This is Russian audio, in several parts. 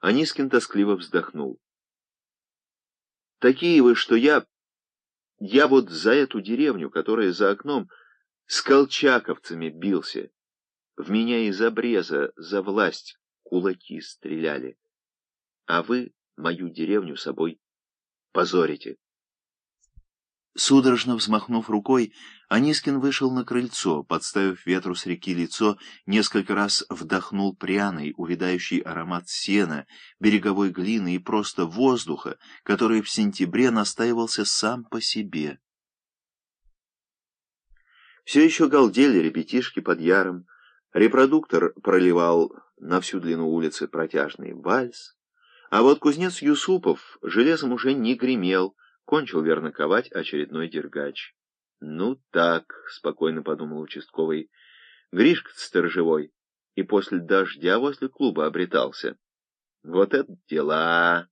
Анискин тоскливо вздохнул. «Такие вы, что я... Я вот за эту деревню, которая за окном, с колчаковцами бился. В меня из обреза за власть кулаки стреляли. А вы мою деревню собой позорите». Судорожно взмахнув рукой, Анискин вышел на крыльцо, подставив ветру с реки лицо, несколько раз вдохнул пряный, увядающий аромат сена, береговой глины и просто воздуха, который в сентябре настаивался сам по себе. Все еще галдели ребятишки под яром, репродуктор проливал на всю длину улицы протяжный вальс, а вот кузнец Юсупов железом уже не гремел, Кончил верно ковать очередной дергач. «Ну так», — спокойно подумал участковый, — «Гришка сторожевой и после дождя возле клуба обретался. Вот это дела!»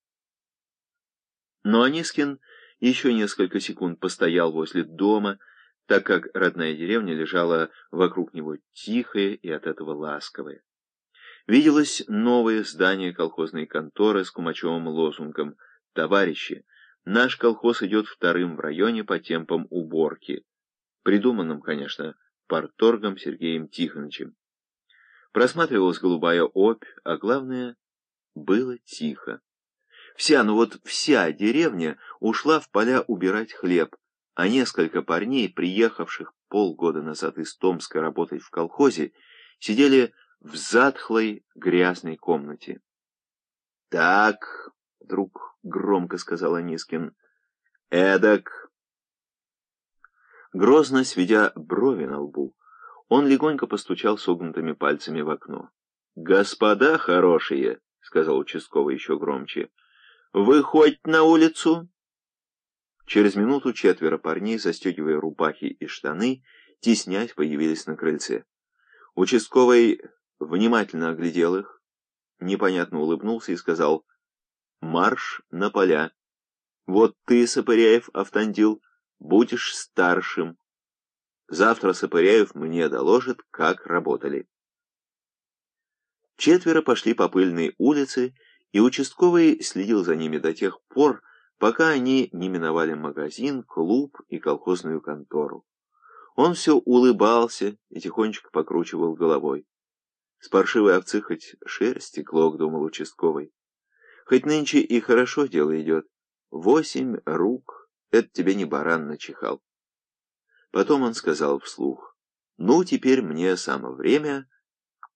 Но Анискин еще несколько секунд постоял возле дома, так как родная деревня лежала вокруг него тихая и от этого ласковая. Виделось новое здание колхозной конторы с кумачевым лозунгом «Товарищи, Наш колхоз идет вторым в районе по темпам уборки, придуманным, конечно, парторгом Сергеем Тихоновичем. Просматривалась голубая опь, а главное, было тихо. Вся, ну вот вся деревня ушла в поля убирать хлеб, а несколько парней, приехавших полгода назад из Томска работать в колхозе, сидели в затхлой грязной комнате. «Так», — вдруг громко сказал Анискин. Эдак. Грозно сведя брови на лбу, он легонько постучал согнутыми пальцами в окно. «Господа хорошие!» — сказал участковый еще громче. «Выходь на улицу!» Через минуту четверо парней, застегивая рубахи и штаны, теснясь, появились на крыльце. Участковый внимательно оглядел их, непонятно улыбнулся и сказал Марш на поля. Вот ты, Сапыряев, Автандил, будешь старшим. Завтра Сапыряев мне доложит, как работали. Четверо пошли по пыльной улице, и участковый следил за ними до тех пор, пока они не миновали магазин, клуб и колхозную контору. Он все улыбался и тихонечко покручивал головой. С паршивой овцы хоть шерсть стекло, думал участковый. Хоть нынче и хорошо дело идет. Восемь рук — это тебе не баран начихал. Потом он сказал вслух, ну, теперь мне самое время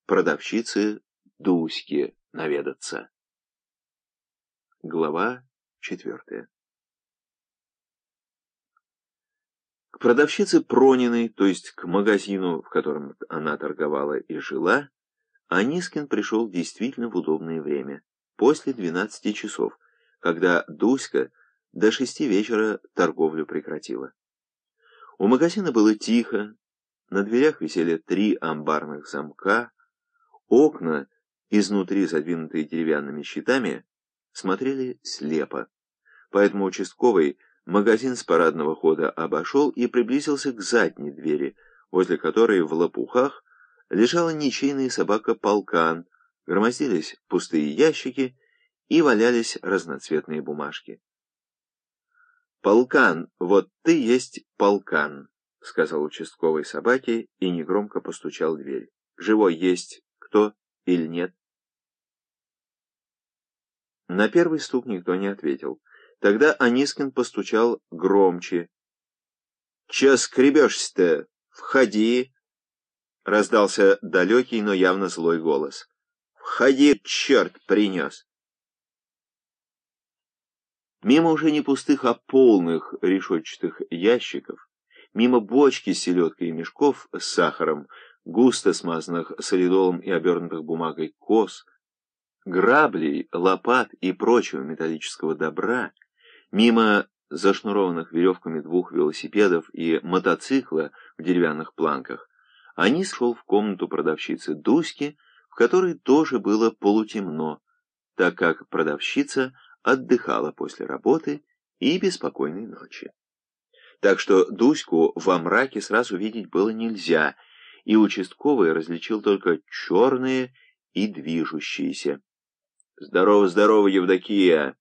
продавщице Дуське наведаться. Глава четвертая К продавщице Прониной, то есть к магазину, в котором она торговала и жила, Анискин пришел действительно в удобное время после 12 часов, когда Дуська до шести вечера торговлю прекратила. У магазина было тихо, на дверях висели три амбарных замка, окна, изнутри задвинутые деревянными щитами, смотрели слепо. Поэтому участковый магазин с парадного хода обошел и приблизился к задней двери, возле которой в лопухах лежала ничейная собака полкан, громоздились пустые ящики и валялись разноцветные бумажки. «Полкан, вот ты есть полкан», — сказал участковой собаке и негромко постучал в дверь. «Живой есть кто или нет?» На первый стук никто не ответил. Тогда Анискин постучал громче. «Че скребешься-то? Входи!» Раздался далекий, но явно злой голос. «Входи, черт принес!» Мимо уже не пустых, а полных решетчатых ящиков, мимо бочки с селедкой и мешков с сахаром, густо смазанных солидолом и обернутых бумагой коз, граблей, лопат и прочего металлического добра, мимо зашнурованных веревками двух велосипедов и мотоцикла в деревянных планках, они шел в комнату продавщицы Дуськи, в которой тоже было полутемно, так как продавщица отдыхала после работы и беспокойной ночи. Так что Дуську во мраке сразу видеть было нельзя, и участковый различил только черные и движущиеся. Здорово, здорово, Евдокия!